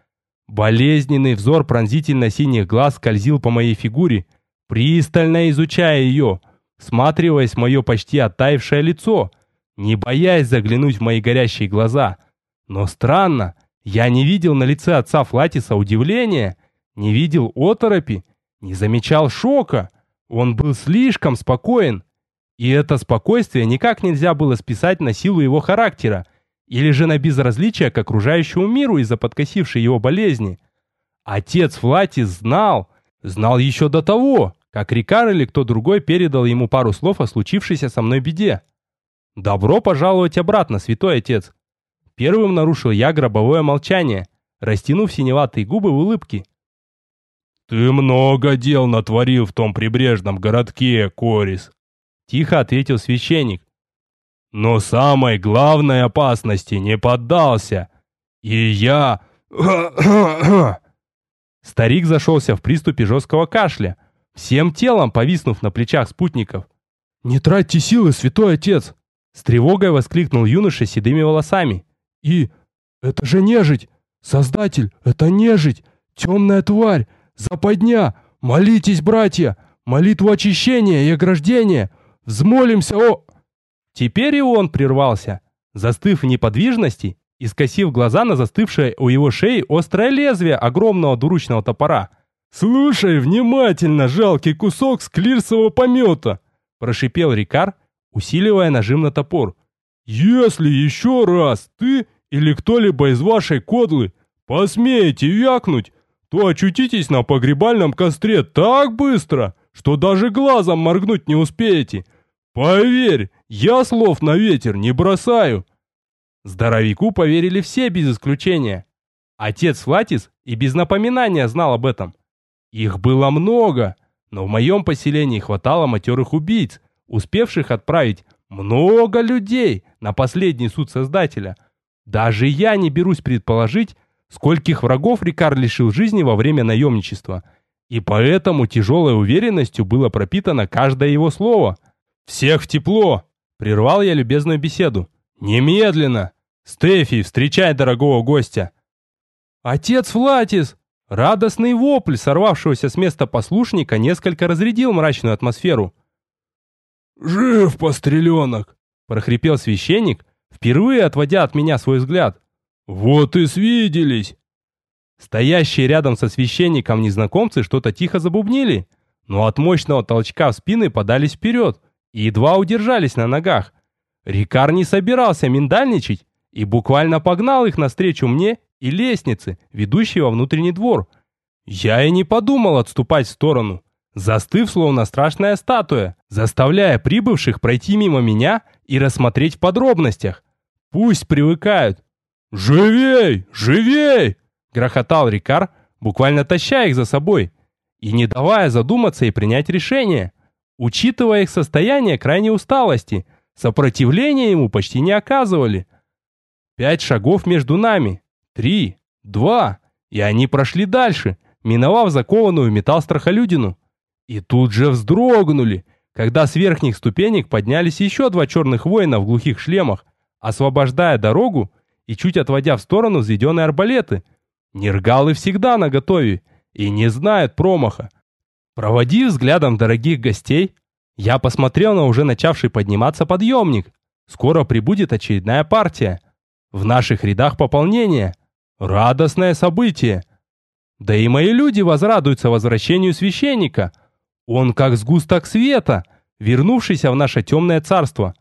[SPEAKER 1] Болезненный взор пронзительно-синих глаз скользил по моей фигуре, пристально изучая ее, всматриваясь в мое почти оттаившее лицо, не боясь заглянуть в мои горящие глаза. Но странно, я не видел на лице отца Флатиса удивления, не видел оторопи, не замечал шока. Он был слишком спокоен. И это спокойствие никак нельзя было списать на силу его характера или же на безразличие к окружающему миру из-за подкосившей его болезни. Отец Флатис знал, знал еще до того, как Рикар или кто другой передал ему пару слов о случившейся со мной беде. «Добро пожаловать обратно, святой отец!» Первым нарушил я гробовое молчание, растянув синеватые губы в улыбке.
[SPEAKER 3] «Ты много дел натворил в том прибрежном городке, Корис!»
[SPEAKER 1] Тихо ответил священник.
[SPEAKER 3] «Но самой главной опасности не поддался. И я...»
[SPEAKER 1] Старик зашелся в приступе жесткого кашля, всем телом повиснув на плечах спутников.
[SPEAKER 3] «Не тратьте силы, святой отец!»
[SPEAKER 1] С тревогой воскликнул юноша с седыми волосами.
[SPEAKER 3] «И... это же нежить! Создатель, это нежить! Темная тварь! Западня! Молитесь, братья! молитву очищения и ограждения. Взмолимся о...»
[SPEAKER 1] Теперь и он прервался, застыв в неподвижности и скосив глаза на застывшее у его шеи острое лезвие огромного двуручного топора.
[SPEAKER 3] «Слушай внимательно, жалкий кусок склирсового помета!»
[SPEAKER 1] прошипел Рикар, усиливая нажим на топор.
[SPEAKER 3] «Если еще раз ты или кто-либо из вашей кодлы посмеете вякнуть, то очутитесь на погребальном костре так быстро, что даже глазом моргнуть не успеете. Поверь, я слов на ветер не бросаю.
[SPEAKER 1] Здоровяку поверили все без исключения. Отец Флатис и без напоминания знал об этом. Их было много, но в моем поселении хватало матерых убийц, успевших отправить много людей на последний суд Создателя. Даже я не берусь предположить, скольких врагов Рикар лишил жизни во время наемничества. И поэтому тяжелой уверенностью было пропитано каждое его слово. «Всех в тепло!» — прервал я любезную беседу. «Немедленно! Стефи, встречай дорогого гостя!» «Отец Флатис!» Радостный вопль, сорвавшегося с места послушника, несколько разрядил мрачную атмосферу.
[SPEAKER 3] «Жив, постреленок!»
[SPEAKER 1] — прохрипел священник, впервые отводя от меня свой взгляд.
[SPEAKER 3] «Вот и свиделись!»
[SPEAKER 1] Стоящие рядом со священником незнакомцы что-то тихо забубнили, но от мощного толчка в спины подались вперед и едва удержались на ногах. Рикар не собирался миндальничать и буквально погнал их навстречу мне и лестнице, ведущей во внутренний двор. Я и не подумал отступать в сторону, застыв словно страшная статуя, заставляя прибывших пройти мимо меня и рассмотреть в подробностях. Пусть привыкают. «Живей! Живей!» — грохотал Рикар, буквально таща их за собой и не давая задуматься и принять решение. Учитывая их состояние крайней усталости, сопротивления ему почти не оказывали. Пять шагов между нами, три, два, и они прошли дальше, миновав закованную в металл страхолюдину. И тут же вздрогнули, когда с верхних ступенек поднялись еще два черных воина в глухих шлемах, освобождая дорогу и чуть отводя в сторону взведенные арбалеты. Нергалы всегда наготове и не знают промаха. Проводив взглядом дорогих гостей, я посмотрел на уже начавший подниматься подъемник. Скоро прибудет очередная партия. В наших рядах пополнение. Радостное событие. Да и мои люди возрадуются возвращению священника. Он как сгусток света, вернувшийся в наше темное царство.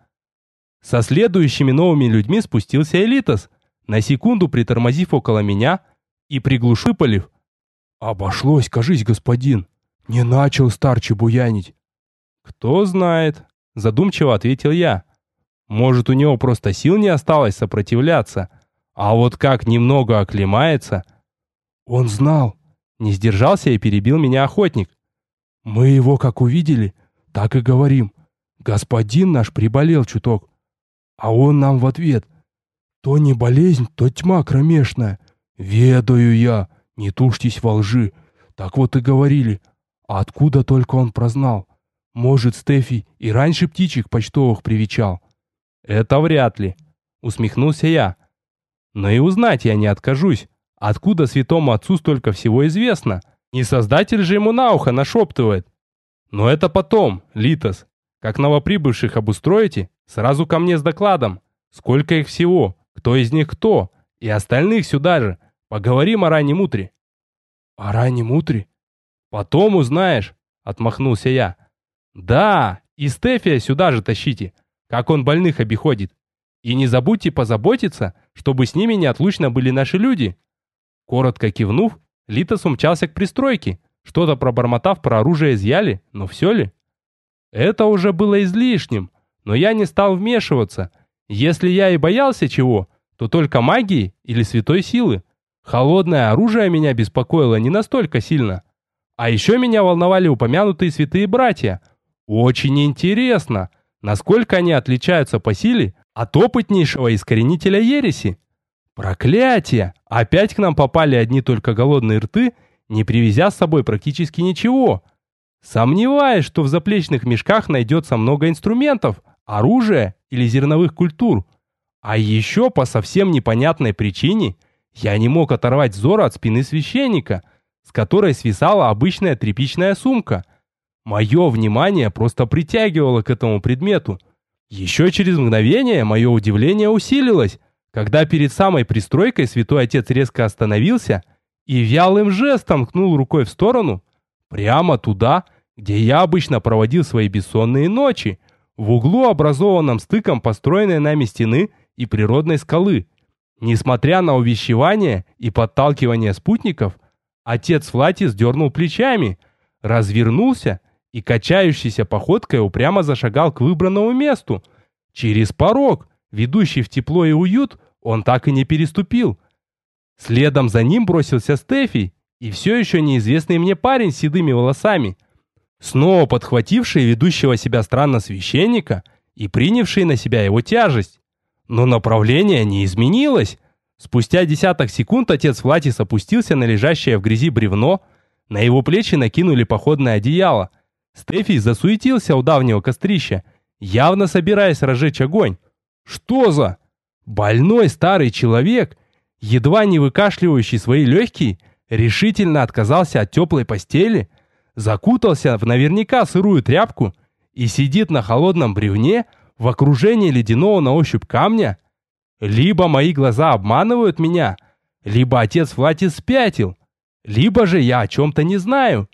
[SPEAKER 1] Со следующими новыми людьми спустился Элитос, на секунду притормозив около меня и приглушив полив.
[SPEAKER 3] «Обошлось, кажись, господин. Не начал старче буянить».
[SPEAKER 1] «Кто знает», — задумчиво ответил я. «Может, у него просто сил не осталось сопротивляться, а вот как немного оклемается...»
[SPEAKER 3] «Он знал», —
[SPEAKER 1] не сдержался и перебил меня охотник.
[SPEAKER 3] «Мы его как увидели, так и говорим. Господин наш приболел чуток. А он нам в ответ. То не болезнь, то тьма кромешная. Ведаю я, не тушьтесь во лжи. Так вот и говорили. А откуда только он прознал? Может, Стефи и раньше птичек почтовых привечал?
[SPEAKER 1] Это вряд ли, усмехнулся я. Но и узнать я не откажусь. Откуда святому отцу столько всего известно? Не создатель же ему на ухо нашептывает. Но это потом, Литос. Как новоприбывших обустроите, сразу ко мне с докладом. Сколько их всего, кто из них кто, и остальных сюда же. Поговорим о раннем утре».
[SPEAKER 3] «О раннем утре?»
[SPEAKER 1] «Потом узнаешь», — отмахнулся я. «Да, и Стефия сюда же тащите, как он больных обиходит. И не забудьте позаботиться, чтобы с ними неотлучно были наши люди». Коротко кивнув, Литос умчался к пристройке, что-то пробормотав про оружие изъяли, но все ли? Это уже было излишним, но я не стал вмешиваться. Если я и боялся чего, то только магии или святой силы. Холодное оружие меня беспокоило не настолько сильно. А еще меня волновали упомянутые святые братья. Очень интересно, насколько они отличаются по силе от опытнейшего искоренителя ереси. Проклятие! Опять к нам попали одни только голодные рты, не привезя с собой практически ничего. Сомневаюсь, что в заплечных мешках найдется много инструментов, оружия или зерновых культур. А еще по совсем непонятной причине я не мог оторвать взор от спины священника, с которой свисала обычная тряпичная сумка. Мое внимание просто притягивало к этому предмету. Еще через мгновение мое удивление усилилось, когда перед самой пристройкой святой отец резко остановился и вялым жестом ткнул рукой в сторону, прямо туда, где я обычно проводил свои бессонные ночи, в углу, образованном стыком построенной нами стены и природной скалы. Несмотря на увещевание и подталкивание спутников, отец Флатис дернул плечами, развернулся и качающейся походкой упрямо зашагал к выбранному месту. Через порог, ведущий в тепло и уют, он так и не переступил. Следом за ним бросился Стефи и все еще неизвестный мне парень с седыми волосами, снова подхвативший ведущего себя странно священника и принявший на себя его тяжесть. Но направление не изменилось. Спустя десяток секунд отец Флатис опустился на лежащее в грязи бревно, на его плечи накинули походное одеяло. Стефи засуетился у давнего кострища, явно собираясь разжечь огонь. Что за... Больной старый человек, едва не выкашливающий свои легкие, решительно отказался от теплой постели, закутался в наверняка сырую тряпку и сидит на холодном бревне в окружении ледяного на ощупь камня. Либо мои глаза обманывают меня, либо отец Флатис спятил, либо же я о чем-то не знаю.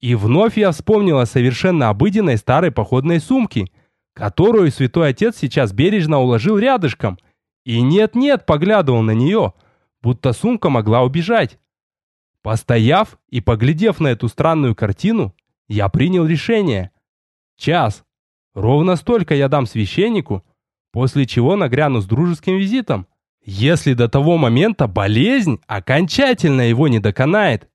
[SPEAKER 1] И вновь я вспомнил о совершенно обыденной старой походной сумке, которую святой отец сейчас бережно уложил рядышком – и нет-нет поглядывал на нее, будто сумка могла убежать. Постояв и поглядев на эту странную картину, я принял решение. Час. Ровно столько я дам священнику, после чего нагряну с дружеским визитом. Если до того момента болезнь окончательно его не доконает